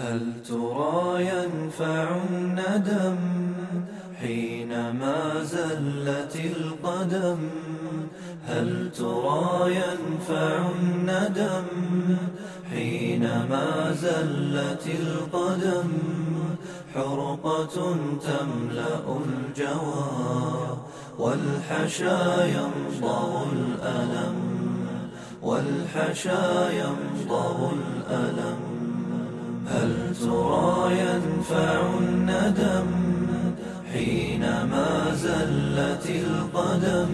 هل ترى ينفع الندم حينما زلت القدم؟ هل ترى ينفع الندم حينما زلت القدم؟ حرقة تملأ الجوار والحشا يمضغ الألم والحشا يمضغ الألم. هل ترى ينفع الندم حينما زلت القدم؟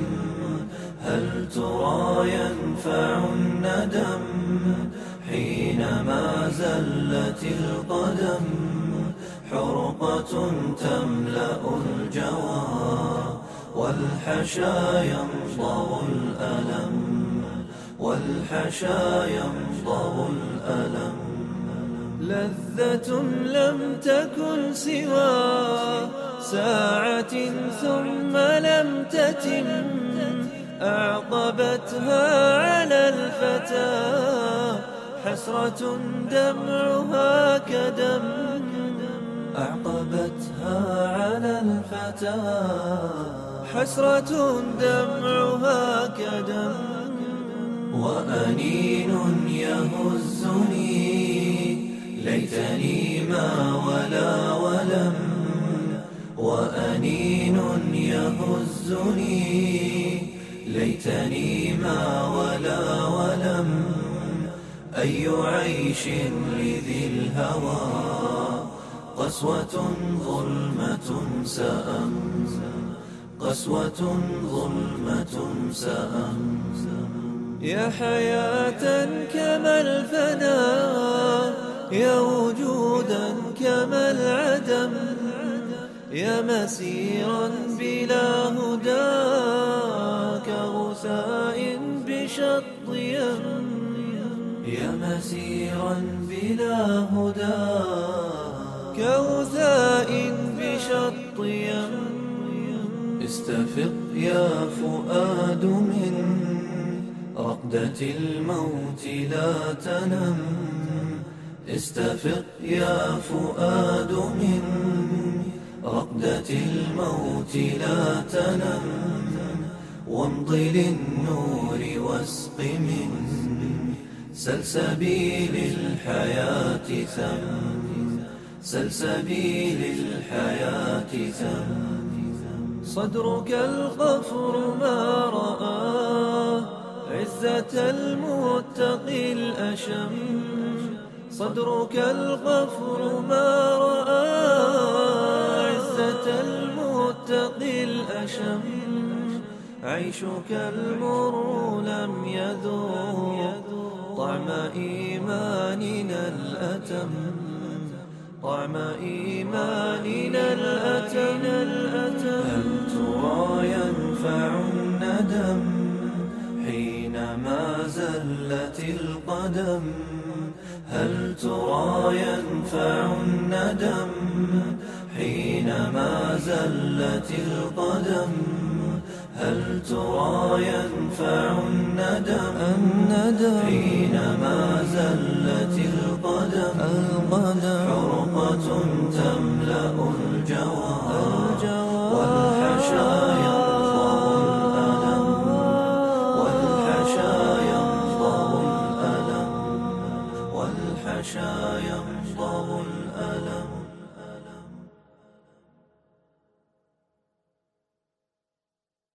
هل ترى ينفع الندم حينما زلت القدم؟ حرقة تملأ الجوار والحشا يمضغ الألم والحشا يمضغ الألم. لذة لم تكن سوى ساعة ثم لم تتم أعقبتها على الفتى حسرة دمعها كدم أعقبتها على الفتى حسرة دمعها كدم وأنين يهزني ليتني ما ولا ولم وأنين يهزني. ليتني ما ولا ولم أي عيش لذي الهوى. قسوة ظلمة سأم قسوة ظلمة سأم يا حياة كما الفناء يا وجودا كما العدم يا مسيرا بلا هدى كغثاء بشط يم. يا مسيرا بلا هدى كغثاء بشط يم. استفق يا فؤاد من رقدة الموت لا تنم. استفق يا فؤاد من رقدة الموت لا تنم وامض للنور واسق من سلسبيل الحياة ثم سلسبيل الحياة ثم. صدرك الغفر ما رآه عزة المتقي الأشم. صدرك الغفر ما رأى عزة المتقي الأشم. عيشك المر لم يذوق. طعم إيماننا الأتم. طعم إيماننا الأتم. هل ترى ينفع الندم حينما زلت القدم؟ هل ترى ينفع الندم حينما زلت القدم؟ هل ترى ينفع الندم الندم حينما زلت